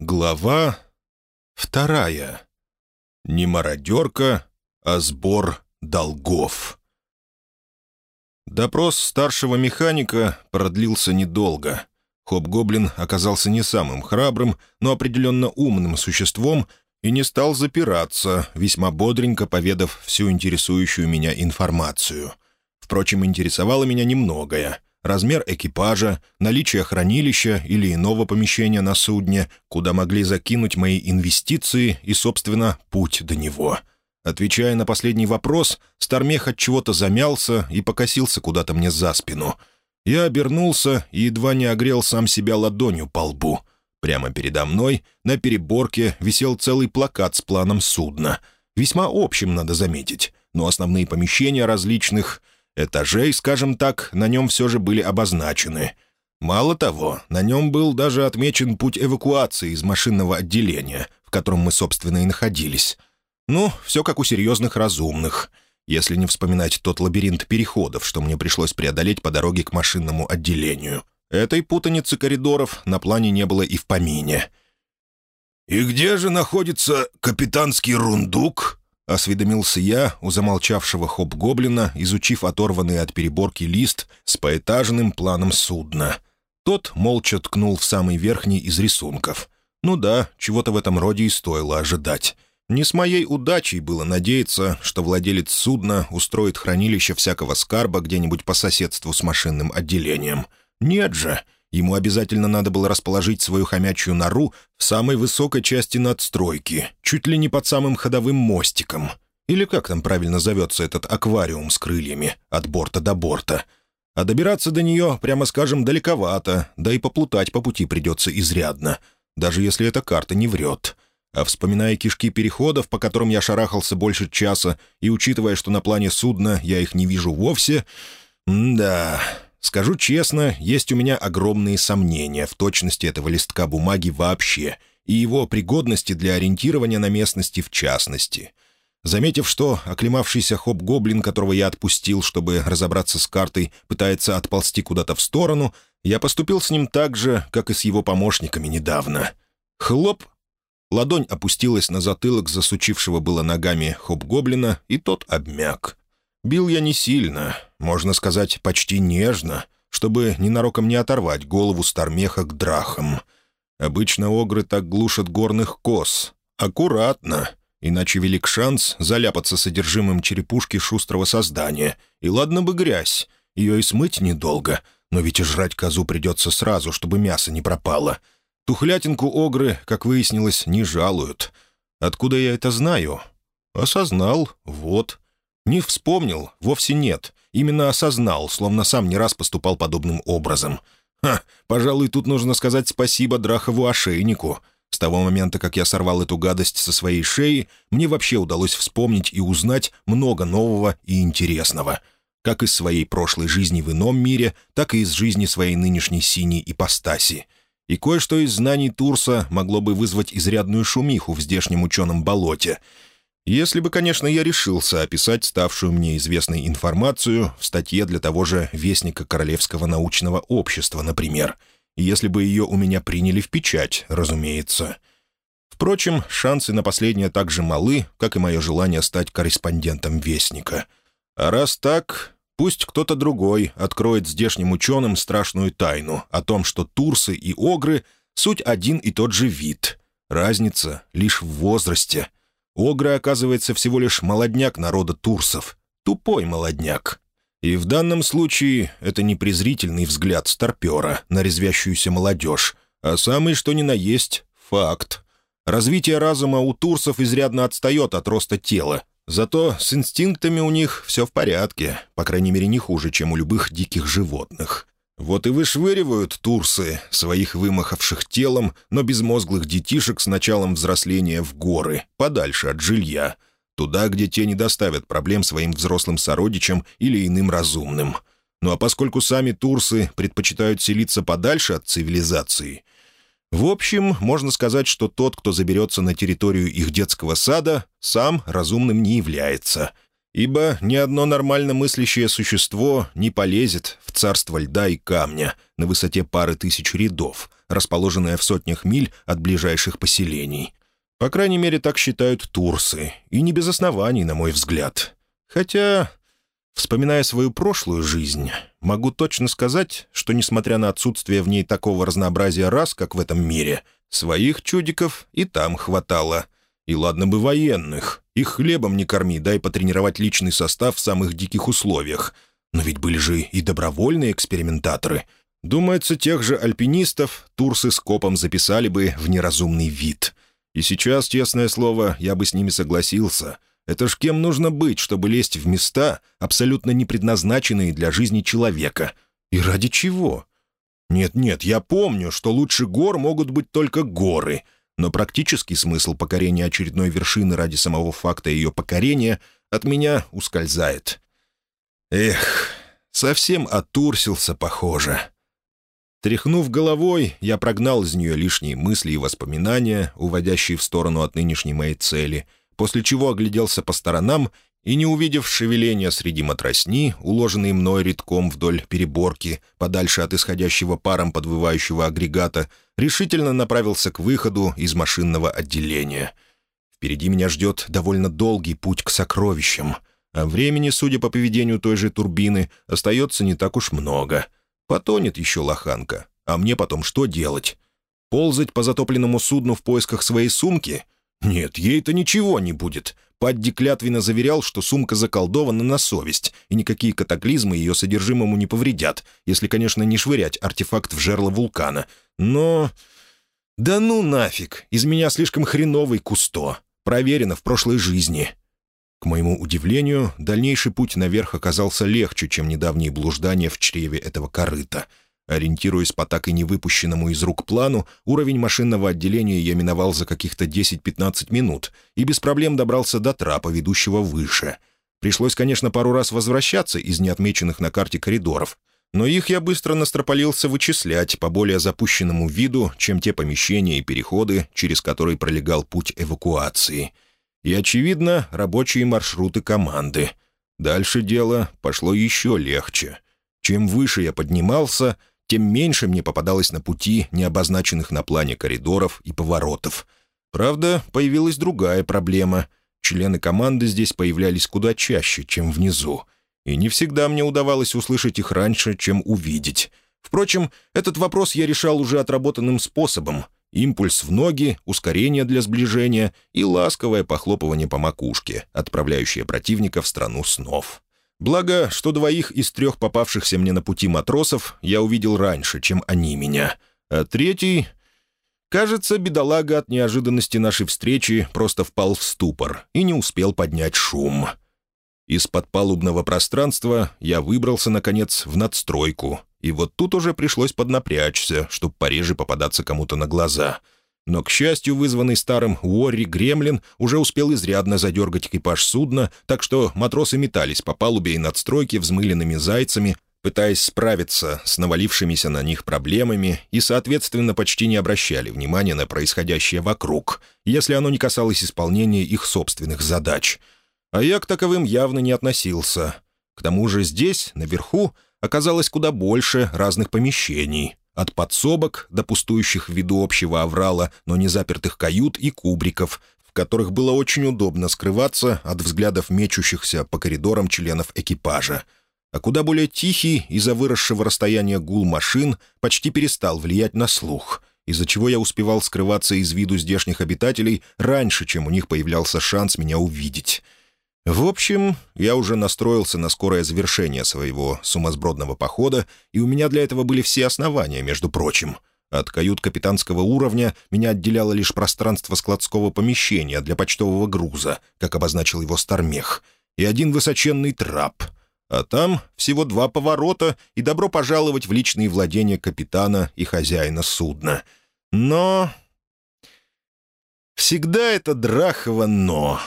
Глава вторая. Не мародерка, а сбор долгов. Допрос старшего механика продлился недолго. Хоп-гоблин оказался не самым храбрым, но определенно умным существом и не стал запираться, весьма бодренько поведав всю интересующую меня информацию. Впрочем, интересовало меня немногое — размер экипажа, наличие хранилища или иного помещения на судне, куда могли закинуть мои инвестиции и, собственно, путь до него. Отвечая на последний вопрос, Стармех от чего-то замялся и покосился куда-то мне за спину. Я обернулся и едва не огрел сам себя ладонью по лбу. Прямо передо мной на переборке висел целый плакат с планом судна. Весьма общим, надо заметить, но основные помещения различных — Этажей, скажем так, на нем все же были обозначены. Мало того, на нем был даже отмечен путь эвакуации из машинного отделения, в котором мы, собственно, и находились. Ну, все как у серьезных разумных, если не вспоминать тот лабиринт переходов, что мне пришлось преодолеть по дороге к машинному отделению. Этой путаницы коридоров на плане не было и в помине. «И где же находится капитанский рундук?» — осведомился я у замолчавшего хоп-гоблина, изучив оторванный от переборки лист с поэтажным планом судна. Тот молча ткнул в самый верхний из рисунков. Ну да, чего-то в этом роде и стоило ожидать. Не с моей удачей было надеяться, что владелец судна устроит хранилище всякого скарба где-нибудь по соседству с машинным отделением. Нет же, Ему обязательно надо было расположить свою хомячью нору в самой высокой части надстройки, чуть ли не под самым ходовым мостиком. Или как там правильно зовется этот аквариум с крыльями, от борта до борта. А добираться до нее, прямо скажем, далековато, да и поплутать по пути придется изрядно, даже если эта карта не врет. А вспоминая кишки переходов, по которым я шарахался больше часа, и учитывая, что на плане судна я их не вижу вовсе, да, Скажу честно, есть у меня огромные сомнения в точности этого листка бумаги вообще и его пригодности для ориентирования на местности в частности. Заметив, что оклемавшийся хоп-гоблин, которого я отпустил, чтобы разобраться с картой, пытается отползти куда-то в сторону, я поступил с ним так же, как и с его помощниками недавно. Хлоп! Ладонь опустилась на затылок засучившего было ногами хоп-гоблина, и тот обмяк. Бил я не сильно, можно сказать, почти нежно, чтобы ненароком не оторвать голову Стармеха к драхам. Обычно огры так глушат горных коз. Аккуратно, иначе велик шанс заляпаться содержимым черепушки шустрого создания. И ладно бы грязь, ее и смыть недолго, но ведь и жрать козу придется сразу, чтобы мясо не пропало. Тухлятинку огры, как выяснилось, не жалуют. Откуда я это знаю? Осознал, вот. Не вспомнил, вовсе нет. Именно осознал, словно сам не раз поступал подобным образом. Ха, пожалуй, тут нужно сказать спасибо Драхову ошейнику. С того момента, как я сорвал эту гадость со своей шеи, мне вообще удалось вспомнить и узнать много нового и интересного. Как из своей прошлой жизни в ином мире, так и из жизни своей нынешней синей ипостаси. И кое-что из знаний Турса могло бы вызвать изрядную шумиху в здешнем ученом болоте — если бы, конечно, я решился описать ставшую мне известной информацию в статье для того же Вестника Королевского научного общества, например, если бы ее у меня приняли в печать, разумеется. Впрочем, шансы на последнее так же малы, как и мое желание стать корреспондентом Вестника. А раз так, пусть кто-то другой откроет здешним ученым страшную тайну о том, что турсы и огры — суть один и тот же вид. Разница лишь в возрасте — Огры, оказывается, всего лишь молодняк народа турсов. Тупой молодняк. И в данном случае это не презрительный взгляд старпера на резвящуюся молодежь, а самый что ни на есть факт. Развитие разума у турсов изрядно отстает от роста тела, зато с инстинктами у них все в порядке, по крайней мере не хуже, чем у любых диких животных. Вот и вышвыривают турсы своих вымахавших телом, но безмозглых детишек с началом взросления в горы, подальше от жилья, туда, где те не доставят проблем своим взрослым сородичам или иным разумным. Ну а поскольку сами турсы предпочитают селиться подальше от цивилизации, в общем, можно сказать, что тот, кто заберется на территорию их детского сада, сам разумным не является — ибо ни одно нормально мыслящее существо не полезет в царство льда и камня на высоте пары тысяч рядов, расположенная в сотнях миль от ближайших поселений. По крайней мере, так считают турсы, и не без оснований, на мой взгляд. Хотя, вспоминая свою прошлую жизнь, могу точно сказать, что, несмотря на отсутствие в ней такого разнообразия рас, как в этом мире, своих чудиков и там хватало. И ладно бы военных, их хлебом не корми, дай потренировать личный состав в самых диких условиях. Но ведь были же и добровольные экспериментаторы. Думается, тех же альпинистов турсы с копом записали бы в неразумный вид. И сейчас, честное слово, я бы с ними согласился. Это ж кем нужно быть, чтобы лезть в места, абсолютно не предназначенные для жизни человека? И ради чего? Нет-нет, я помню, что лучше гор могут быть только горы — но практический смысл покорения очередной вершины ради самого факта ее покорения от меня ускользает. Эх, совсем отурсился, похоже. Тряхнув головой, я прогнал из нее лишние мысли и воспоминания, уводящие в сторону от нынешней моей цели, после чего огляделся по сторонам и, не увидев шевеления среди матросни, уложенной мной редком вдоль переборки, подальше от исходящего паром подвывающего агрегата, решительно направился к выходу из машинного отделения. Впереди меня ждет довольно долгий путь к сокровищам, а времени, судя по поведению той же турбины, остается не так уж много. Потонет еще лоханка, а мне потом что делать? Ползать по затопленному судну в поисках своей сумки? Нет, ей-то ничего не будет. Падди клятвенно заверял, что сумка заколдована на совесть, и никакие катаклизмы ее содержимому не повредят, если, конечно, не швырять артефакт в жерло вулкана. Но... Да ну нафиг, из меня слишком хреновый кусто. Проверено в прошлой жизни. К моему удивлению, дальнейший путь наверх оказался легче, чем недавние блуждания в чреве этого корыта — Ориентируясь по так и не выпущенному из рук плану, уровень машинного отделения я миновал за каких-то 10-15 минут и без проблем добрался до трапа, ведущего выше. Пришлось, конечно, пару раз возвращаться из неотмеченных на карте коридоров, но их я быстро настропалился вычислять по более запущенному виду, чем те помещения и переходы, через которые пролегал путь эвакуации. И, очевидно, рабочие маршруты команды. Дальше дело пошло еще легче. Чем выше я поднимался — тем меньше мне попадалось на пути необозначенных на плане коридоров и поворотов. Правда, появилась другая проблема. Члены команды здесь появлялись куда чаще, чем внизу. И не всегда мне удавалось услышать их раньше, чем увидеть. Впрочем, этот вопрос я решал уже отработанным способом. Импульс в ноги, ускорение для сближения и ласковое похлопывание по макушке, отправляющее противника в страну снов. Благо, что двоих из трех попавшихся мне на пути матросов я увидел раньше, чем они меня. А третий... Кажется, бедолага от неожиданности нашей встречи просто впал в ступор и не успел поднять шум. Из-под палубного пространства я выбрался, наконец, в надстройку, и вот тут уже пришлось поднапрячься, чтобы пореже попадаться кому-то на глаза — но, к счастью, вызванный старым Уорри Гремлин уже успел изрядно задергать экипаж судна, так что матросы метались по палубе и надстройке взмыленными зайцами, пытаясь справиться с навалившимися на них проблемами и, соответственно, почти не обращали внимания на происходящее вокруг, если оно не касалось исполнения их собственных задач. А я к таковым явно не относился. К тому же здесь, наверху, оказалось куда больше разных помещений — от подсобок до пустующих в виду общего аврала, но не запертых кают и кубриков, в которых было очень удобно скрываться от взглядов мечущихся по коридорам членов экипажа. А куда более тихий из-за выросшего расстояния гул машин почти перестал влиять на слух, из-за чего я успевал скрываться из виду здешних обитателей раньше, чем у них появлялся шанс меня увидеть. В общем, я уже настроился на скорое завершение своего сумасбродного похода, и у меня для этого были все основания, между прочим. От кают капитанского уровня меня отделяло лишь пространство складского помещения для почтового груза, как обозначил его Стармех, и один высоченный трап. А там всего два поворота и добро пожаловать в личные владения капитана и хозяина судна. Но... Всегда это драхово «но».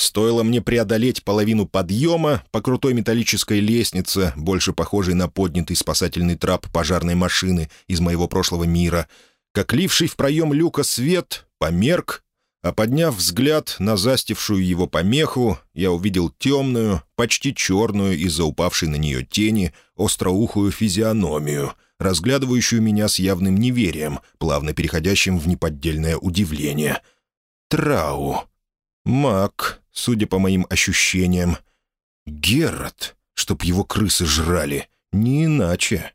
Стоило мне преодолеть половину подъема по крутой металлической лестнице, больше похожей на поднятый спасательный трап пожарной машины из моего прошлого мира, как ливший в проем люка свет померк, а подняв взгляд на застившую его помеху, я увидел темную, почти черную из-за упавшей на нее тени, остроухую физиономию, разглядывающую меня с явным неверием, плавно переходящим в неподдельное удивление. Трау. Мак, судя по моим ощущениям. Герат, чтоб его крысы жрали. Не иначе.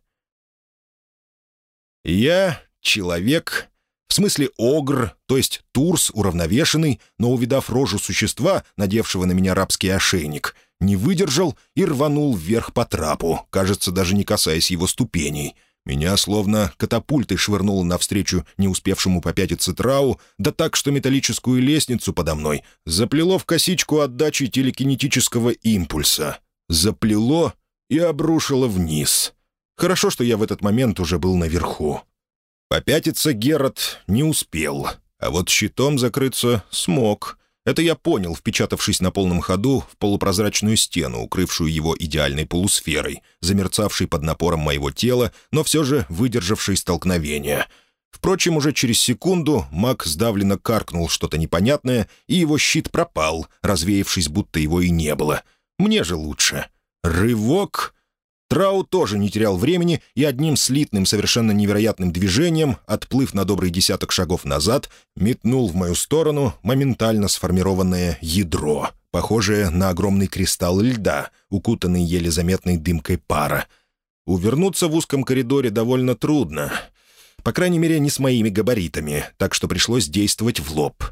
Я — человек, в смысле огр, то есть турс уравновешенный, но, увидав рожу существа, надевшего на меня рабский ошейник, не выдержал и рванул вверх по трапу, кажется, даже не касаясь его ступеней. Меня словно катапультой швырнуло навстречу не успевшему попятиться трау, да так, что металлическую лестницу подо мной заплело в косичку отдачи телекинетического импульса. Заплело и обрушило вниз. Хорошо, что я в этот момент уже был наверху. Попятиться Герат не успел, а вот щитом закрыться смог. Это я понял, впечатавшись на полном ходу в полупрозрачную стену, укрывшую его идеальной полусферой, замерцавшей под напором моего тела, но все же выдержавшей столкновение. Впрочем, уже через секунду маг сдавленно каркнул что-то непонятное, и его щит пропал, развеявшись, будто его и не было. Мне же лучше. Рывок, Трау тоже не терял времени и одним слитным, совершенно невероятным движением, отплыв на добрый десяток шагов назад, метнул в мою сторону моментально сформированное ядро, похожее на огромный кристалл льда, укутанный еле заметной дымкой пара. Увернуться в узком коридоре довольно трудно. По крайней мере, не с моими габаритами, так что пришлось действовать в лоб.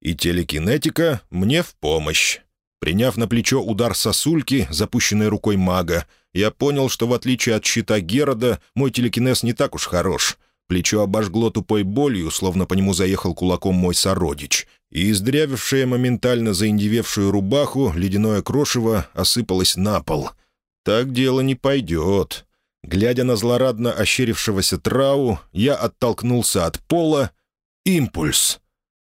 И телекинетика мне в помощь. Приняв на плечо удар сосульки, запущенной рукой мага, я понял, что в отличие от щита Герода, мой телекинез не так уж хорош. Плечо обожгло тупой болью, словно по нему заехал кулаком мой сородич, и издрявившее моментально заиндевевшую рубаху ледяное крошево осыпалось на пол. «Так дело не пойдет». Глядя на злорадно ощерившегося Трау, я оттолкнулся от пола. «Импульс!»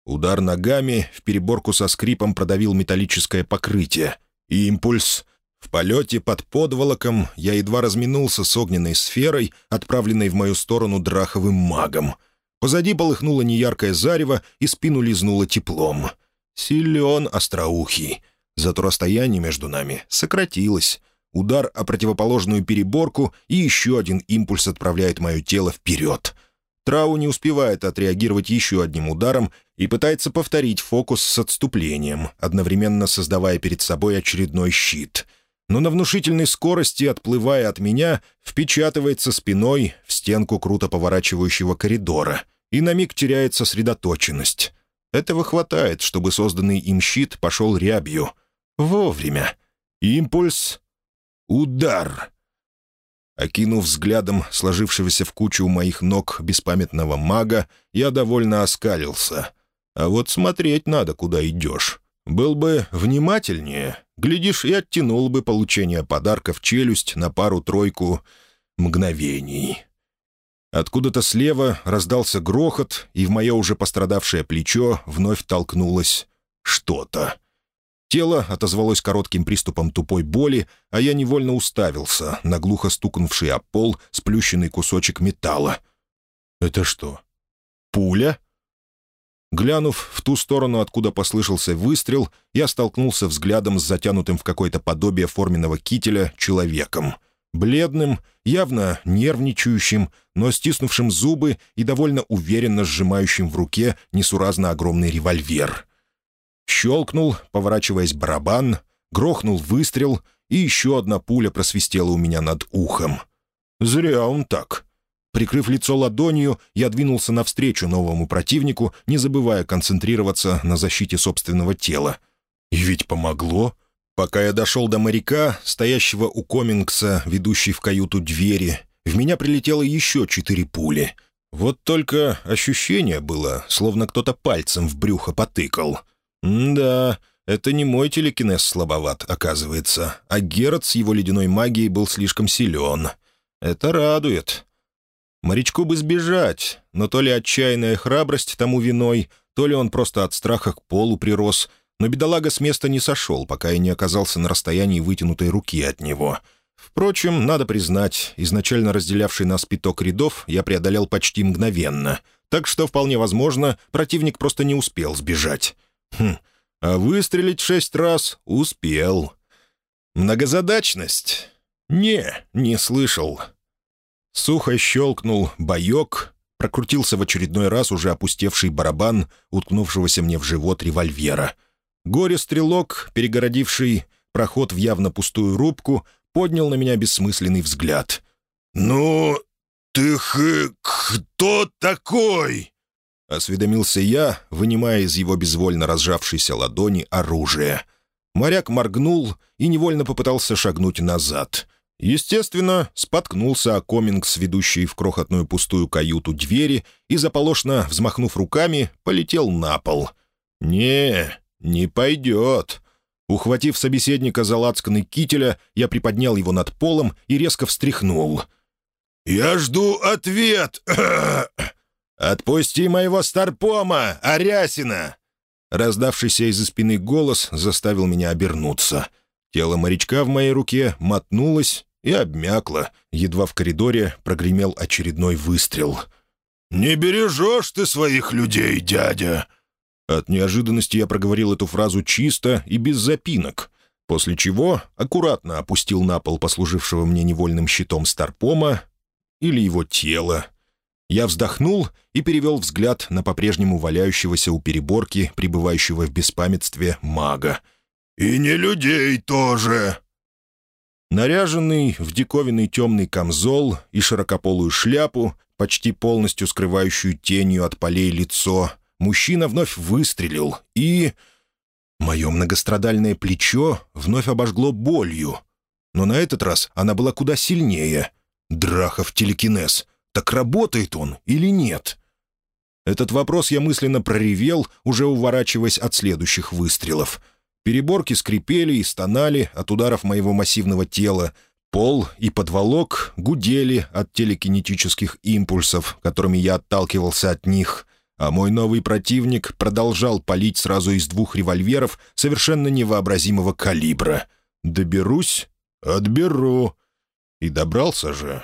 Удар ногами в переборку со скрипом продавил металлическое покрытие. «Импульс!» В полете под подволоком я едва разминулся с огненной сферой, отправленной в мою сторону драховым магом. Позади полыхнуло неяркое зарево, и спину лизнуло теплом. Силен остроухий. Зато расстояние между нами сократилось. Удар о противоположную переборку, и еще один импульс отправляет мое тело вперед. Трау не успевает отреагировать еще одним ударом и пытается повторить фокус с отступлением, одновременно создавая перед собой очередной щит — но на внушительной скорости, отплывая от меня, впечатывается спиной в стенку круто поворачивающего коридора и на миг теряет сосредоточенность. Этого хватает, чтобы созданный им щит пошел рябью. Вовремя. Импульс. Удар. Окинув взглядом сложившегося в кучу у моих ног беспамятного мага, я довольно оскалился. А вот смотреть надо, куда идешь. Был бы внимательнее, глядишь, и оттянул бы получение подарка в челюсть на пару-тройку мгновений. Откуда-то слева раздался грохот, и в мое уже пострадавшее плечо вновь толкнулось что-то. Тело отозвалось коротким приступом тупой боли, а я невольно уставился на глухо стукнувший о пол сплющенный кусочек металла. «Это что, пуля?» Глянув в ту сторону, откуда послышался выстрел, я столкнулся взглядом с затянутым в какое-то подобие форменного кителя человеком. Бледным, явно нервничающим, но стиснувшим зубы и довольно уверенно сжимающим в руке несуразно огромный револьвер. Щелкнул, поворачиваясь барабан, грохнул выстрел, и еще одна пуля просвистела у меня над ухом. Зря он так. Прикрыв лицо ладонью, я двинулся навстречу новому противнику, не забывая концентрироваться на защите собственного тела. И ведь помогло. Пока я дошел до моряка, стоящего у Комингса, ведущей в каюту двери, в меня прилетело еще четыре пули. Вот только ощущение было, словно кто-то пальцем в брюхо потыкал. Да, это не мой телекинез слабоват, оказывается, а Герат с его ледяной магией был слишком силен. Это радует. Морячку бы сбежать, но то ли отчаянная храбрость тому виной, то ли он просто от страха к полу прирос, но бедолага с места не сошел, пока я не оказался на расстоянии вытянутой руки от него. Впрочем, надо признать, изначально разделявший нас пяток рядов я преодолел почти мгновенно, так что, вполне возможно, противник просто не успел сбежать. Хм, а выстрелить шесть раз успел. Многозадачность? Не, не слышал. Сухо щелкнул боек, прокрутился в очередной раз уже опустевший барабан, уткнувшегося мне в живот револьвера. Горе-стрелок, перегородивший проход в явно пустую рубку, поднял на меня бессмысленный взгляд. «Ну, ты х... кто такой?» — осведомился я, вынимая из его безвольно разжавшейся ладони оружие. Моряк моргнул и невольно попытался шагнуть назад. Естественно, споткнулся о комингс, ведущий в крохотную пустую каюту двери, и, заполошно взмахнув руками, полетел на пол. «Не, не пойдет». Ухватив собеседника за лацканы кителя, я приподнял его над полом и резко встряхнул. «Я жду ответ!» «Отпусти моего старпома, Арясина!» Раздавшийся из-за спины голос заставил меня обернуться. Тело морячка в моей руке мотнулось и обмякло. Едва в коридоре прогремел очередной выстрел. «Не бережешь ты своих людей, дядя!» От неожиданности я проговорил эту фразу чисто и без запинок, после чего аккуратно опустил на пол послужившего мне невольным щитом старпома или его тело, я вздохнул и перевел взгляд на по-прежнему валяющегося у переборки, пребывающего в беспамятстве мага. «И не людей тоже!» Наряженный в диковинный темный камзол и широкополую шляпу, почти полностью скрывающую тенью от полей лицо, мужчина вновь выстрелил и... Мое многострадальное плечо вновь обожгло болью. Но на этот раз она была куда сильнее. Драхов телекинез — так работает он или нет? Этот вопрос я мысленно проревел, уже уворачиваясь от следующих выстрелов. Переборки скрипели и стонали от ударов моего массивного тела. Пол и подволок гудели от телекинетических импульсов, которыми я отталкивался от них. А мой новый противник продолжал палить сразу из двух револьверов совершенно невообразимого калибра. «Доберусь? Отберу». И добрался же.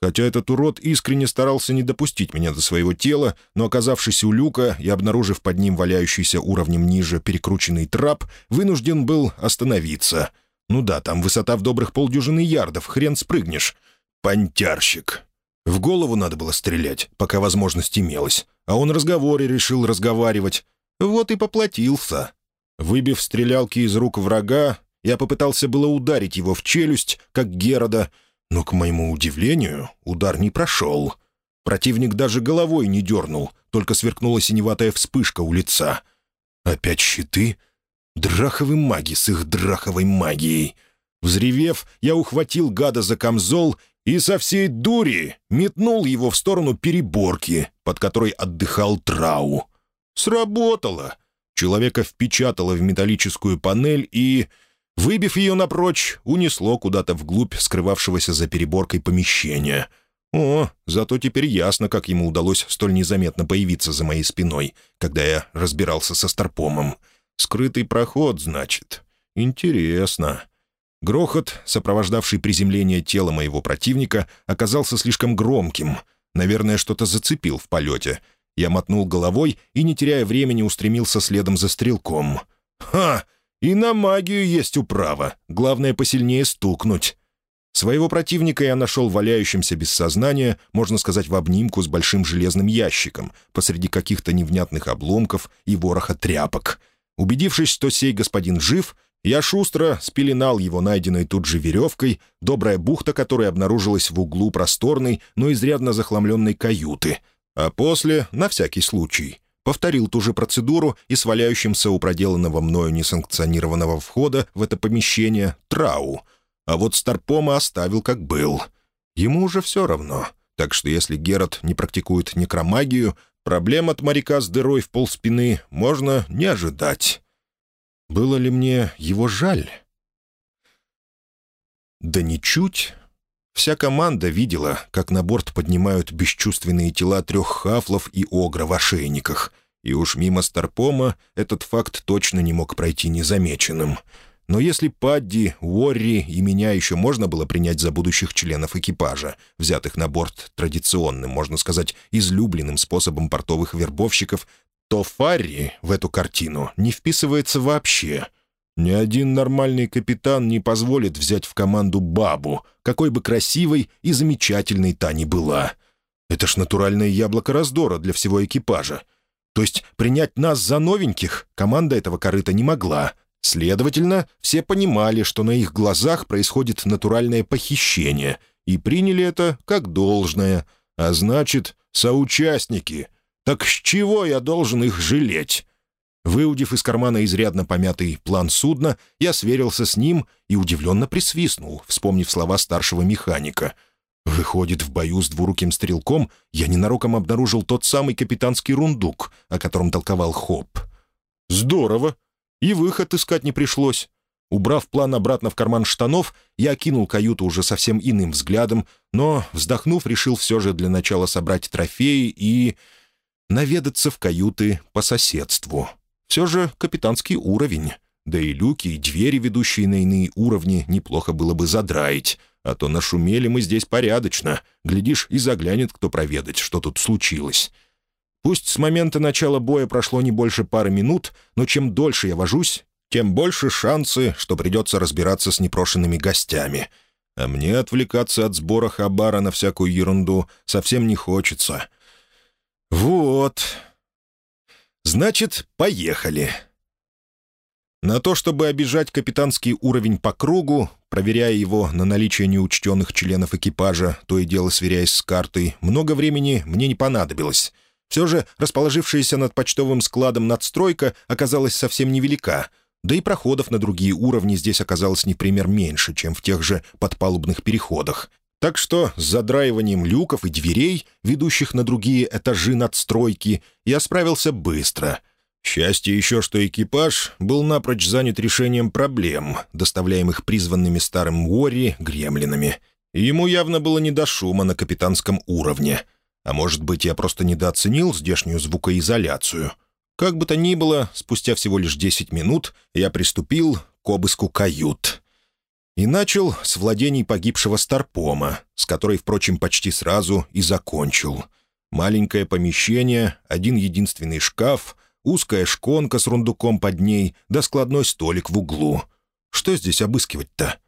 Хотя этот урод искренне старался не допустить меня до своего тела, но, оказавшись у люка и обнаружив под ним валяющийся уровнем ниже перекрученный трап, вынужден был остановиться. Ну да, там высота в добрых полдюжины ярдов, хрен спрыгнешь. Понтярщик. В голову надо было стрелять, пока возможность имелась. А он разговоре решил разговаривать. Вот и поплатился. Выбив стрелялки из рук врага, я попытался было ударить его в челюсть, как Герода, но, к моему удивлению, удар не прошел. Противник даже головой не дернул, только сверкнула синеватая вспышка у лица. Опять щиты? Драховы маги с их драховой магией. Взревев, я ухватил гада за камзол и со всей дури метнул его в сторону переборки, под которой отдыхал Трау. Сработало. Человека впечатало в металлическую панель и... Выбив ее напрочь, унесло куда-то вглубь скрывавшегося за переборкой помещения. О, зато теперь ясно, как ему удалось столь незаметно появиться за моей спиной, когда я разбирался со Старпомом. Скрытый проход, значит. Интересно. Грохот, сопровождавший приземление тела моего противника, оказался слишком громким. Наверное, что-то зацепил в полете. Я мотнул головой и, не теряя времени, устремился следом за стрелком. «Ха!» И на магию есть управа. Главное, посильнее стукнуть. Своего противника я нашел валяющимся без сознания, можно сказать, в обнимку с большим железным ящиком, посреди каких-то невнятных обломков и вороха тряпок. Убедившись, что сей господин жив, я шустро спеленал его найденной тут же веревкой, добрая бухта которой обнаружилась в углу просторной, но изрядно захламленной каюты, а после, на всякий случай, повторил ту же процедуру и с валяющимся у проделанного мною несанкционированного входа в это помещение трау. А вот Старпома оставил как был. Ему уже все равно. Так что если Герат не практикует некромагию, проблем от моряка с дырой в полспины можно не ожидать. Было ли мне его жаль? Да ничуть. Вся команда видела, как на борт поднимают бесчувственные тела трех хафлов и огра в ошейниках. И уж мимо Старпома этот факт точно не мог пройти незамеченным. Но если Падди, Уорри и меня еще можно было принять за будущих членов экипажа, взятых на борт традиционным, можно сказать, излюбленным способом портовых вербовщиков, то Фарри в эту картину не вписывается вообще. Ни один нормальный капитан не позволит взять в команду бабу, какой бы красивой и замечательной та ни была. Это ж натуральное яблоко раздора для всего экипажа. То есть принять нас за новеньких команда этого корыта не могла. Следовательно, все понимали, что на их глазах происходит натуральное похищение, и приняли это как должное. А значит, соучастники. Так с чего я должен их жалеть? Выудив из кармана изрядно помятый план судна, я сверился с ним и удивленно присвистнул, вспомнив слова старшего механика. Выходит, в бою с двуруким стрелком я ненароком обнаружил тот самый капитанский рундук, о котором толковал Хоп. Здорово! И выход искать не пришлось. Убрав план обратно в карман штанов, я окинул каюту уже совсем иным взглядом, но, вздохнув, решил все же для начала собрать трофеи и... наведаться в каюты по соседству. Все же капитанский уровень. Да и люки, и двери, ведущие на иные уровни, неплохо было бы задраить. А то нашумели мы здесь порядочно. Глядишь, и заглянет кто проведать, что тут случилось. Пусть с момента начала боя прошло не больше пары минут, но чем дольше я вожусь, тем больше шансы, что придется разбираться с непрошенными гостями. А мне отвлекаться от сбора хабара на всякую ерунду совсем не хочется. Вот. Значит, поехали. На то, чтобы обижать капитанский уровень по кругу, проверяя его на наличие неучтенных членов экипажа, то и дело сверяясь с картой, много времени мне не понадобилось. Все же расположившаяся над почтовым складом надстройка оказалась совсем невелика, да и проходов на другие уровни здесь оказалось не пример меньше, чем в тех же подпалубных переходах. Так что с задраиванием люков и дверей, ведущих на другие этажи надстройки, я справился быстро. Счастье еще, что экипаж был напрочь занят решением проблем, доставляемых призванными старым Уорри гремлинами. Ему явно было не до шума на капитанском уровне. А может быть, я просто недооценил здешнюю звукоизоляцию. Как бы то ни было, спустя всего лишь десять минут я приступил к обыску кают — и начал с владений погибшего Старпома, с которой, впрочем, почти сразу и закончил. Маленькое помещение, один единственный шкаф, узкая шконка с рундуком под ней, да складной столик в углу. Что здесь обыскивать-то?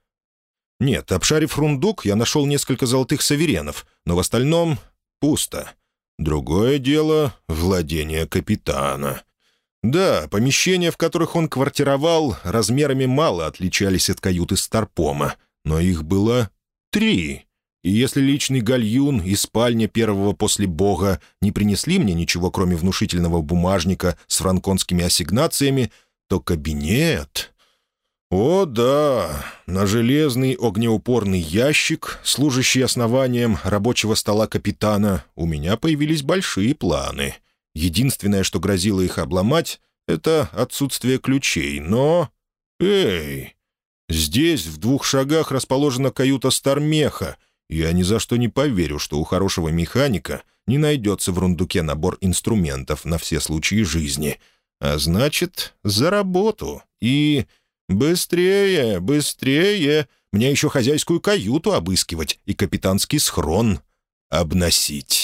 Нет, обшарив рундук, я нашел несколько золотых саверенов, но в остальном пусто. Другое дело — владение капитана. Да, помещения, в которых он квартировал, размерами мало отличались от каюты Старпома, но их было три. И если личный гальюн и спальня первого после бога не принесли мне ничего, кроме внушительного бумажника с франконскими ассигнациями, то кабинет... О да, на железный огнеупорный ящик, служащий основанием рабочего стола капитана, у меня появились большие планы — Единственное, что грозило их обломать, это отсутствие ключей, но... Эй! Здесь, в двух шагах, расположена каюта Стармеха. Я ни за что не поверю, что у хорошего механика не найдется в рундуке набор инструментов на все случаи жизни. А значит, за работу. И... Быстрее, быстрее! Мне еще хозяйскую каюту обыскивать и капитанский схрон обносить».